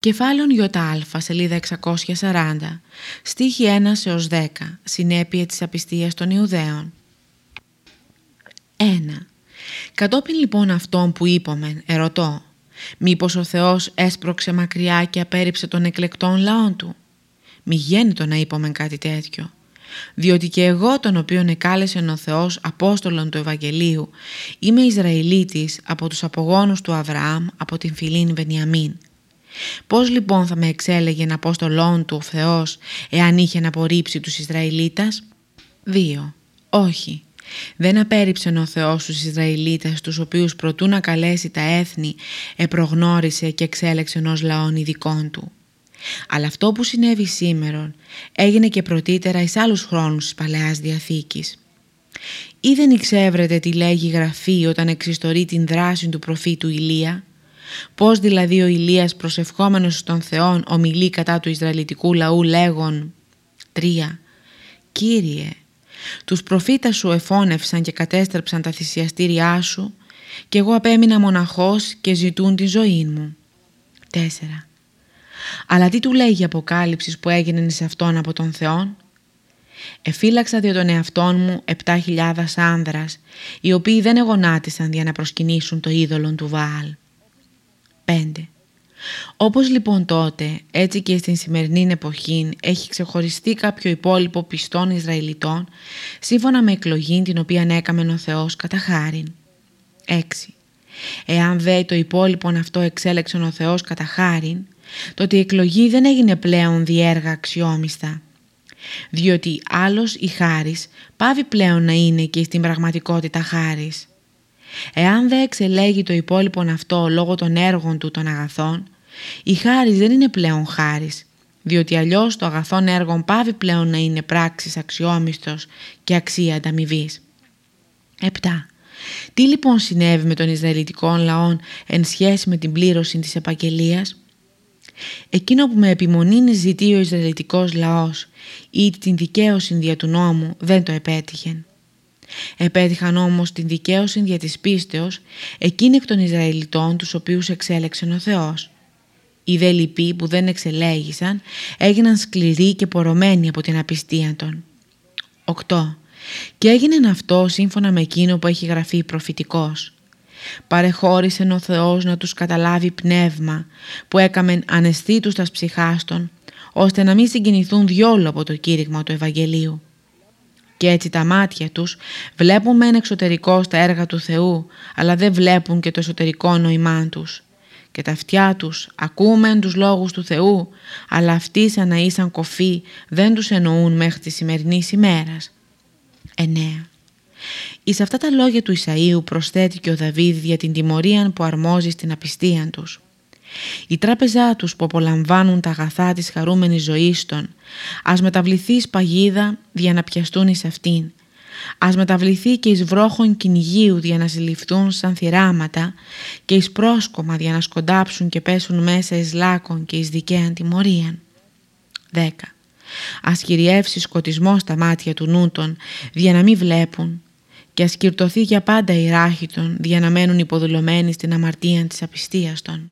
Κεφάλαιον ΙΑ, σελίδα 640, στίχη 1 έως 10, συνέπεια της απιστίας των Ιουδαίων. 1. Κατόπιν λοιπόν αυτών που είπομεν, ερωτώ, μήπως ο Θεός έσπρωξε μακριά και απέρριψε των εκλεκτών λαών Του; Μη γέννητο να είπομεν κάτι τέτοιο. Διότι και εγώ τον οποίον εκάλεσε ο Θεός Απόστολον του Ευαγγελίου είμαι Ισραηλίτης από τους απογόνους του Αβραάμ από την φυλήν Βενιαμίν Πώς λοιπόν θα με εξέλεγε να Απόστολόν του ο Θεός εάν είχε να απορρίψει τους Ισραηλίτας; 2. Όχι. Δεν απέρριψε ο Θεός τους Ισραηλίτας τους οποίους προτού να καλέσει τα έθνη επρογνώρισε και εξέλεξε ενό λαών ειδικών του. Αλλά αυτό που συνέβη σήμερα έγινε και πρωτήτερα εις άλλους χρόνους της Παλαιάς Διαθήκης. Ή δεν εξεύρετε τι λέγει η Γραφή όταν εξιστορεί την δράση του προφήτου Ηλία; Πώς δηλαδή ο Ηλίας προσευχόμενος στον Θεόν ομιλεί κατά του Ισραηλιτικού λαού λέγον 3. Κύριε, τους προφήτας σου εφώνευσαν και κατέστρεψαν τα θυσιαστήριά σου και εγώ απέμεινα μοναχός και ζητούν τη ζωή μου. 4. Αλλά τι του λέγει η αποκάλυψη που έγινε σε αυτόν από τον Θεόν; Εφύλαξα δια τον εαυτόν μου 7.000 άνδρας, οι οποίοι δεν εγωνάτισαν για να προσκυνήσουν το είδωλον του Βαάλ. 5. Όπως λοιπόν τότε, έτσι και στην σημερινή εποχή έχει ξεχωριστεί κάποιο υπόλοιπο πιστών Ισραηλιτών σύμφωνα με εκλογή την οποία έκαμε ο Θεός κατά χάριν. 6. Εάν δε το υπόλοιπο αυτό εξέλεξε ο Θεός κατά χάριν, τότε η εκλογή δεν έγινε πλέον διέργα αξιόμιστα. Διότι άλλος η χάρις πάβει πλέον να είναι και στην πραγματικότητα χάρις. Εάν δεν εξελέγει το υπόλοιπο αυτό λόγω των έργων του των αγαθών, η χάρις δεν είναι πλέον χάρις, διότι αλλιώς το αγαθόν έργων πάβει πλέον να είναι πράξης αξιόμιστος και αξία ανταμοιβής. 7. Τι λοιπόν συνέβη με τον Ισραηλιτικό λαό εν σχέση με την πλήρωση της επαγγελίας; Εκείνο που με επιμονή ζητεί ο Ισραηλιτικός λαός ή την δικαίωση δια του νόμου δεν το επέτυχε. Επέτυχαν όμως την δικαίωση δια της πίστεως εκείνοι εκ των Ισραηλιτών τους οποίους εξέλεξε ο Θεός. Οι δε λοιποί που δεν εξελέγησαν έγιναν σκληροί και πορωμένοι από την απιστία των. 8. Και έγινε αυτό σύμφωνα με εκείνο που έχει γραφεί προφητικός. Παρεχώρησε ο Θεός να τους καταλάβει πνεύμα που έκαμεν αναισθήτους τας ψυχάστων ώστε να μην συγκινηθούν διόλου από το κήρυγμα του Ευαγγελίου και έτσι τα μάτια τους βλέπουν μεν εξωτερικό στα έργα του Θεού, αλλά δεν βλέπουν και το εσωτερικό νοημά τους. Και τα αυτιά τους ακούμεν τους λόγους του Θεού, αλλά αυτοί σαν να ήσαν κοφοί δεν τους εννοούν μέχρι τη σημερινή ημέρας. 9. Εις αυτά τα λόγια του Ισαΐου προσθέτει και ο Δαβίδ για την τιμωρία που αρμόζει στην απιστία τους. Η τράπεζά τους που απολαμβάνουν τα αγαθά της χαρούμενης ζωής των, ας μεταβληθεί παγίδα για να πιαστούν εις αυτήν, ας μεταβληθεί και εις βρόχων κυνηγίου για να συλληφθούν σαν θυράματα και εις πρόσκομα για να σκοντάψουν και πέσουν μέσα εις λάκων και εις δικαίαν τιμωρίαν. 10. Ας κυριεύσει σκοτισμό στα μάτια του νούτων, για να μην βλέπουν, και ας κυρτωθεί για πάντα η ράχη των, για να μένουν υποδουλωμένοι στην αμαρτία της απιστίας των.